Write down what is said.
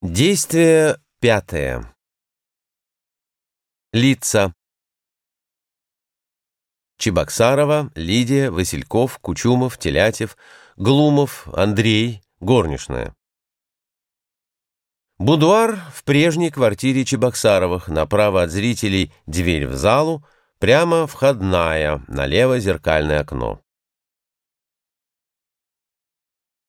Действие пятое. Лица. Чебоксарова, Лидия, Васильков, Кучумов, Телятев, Глумов, Андрей, горничная. Будуар в прежней квартире Чебоксаровых, направо от зрителей дверь в залу, прямо входная, налево зеркальное окно.